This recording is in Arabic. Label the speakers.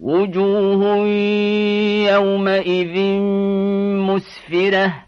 Speaker 1: وجوه يومئذ مسفرة.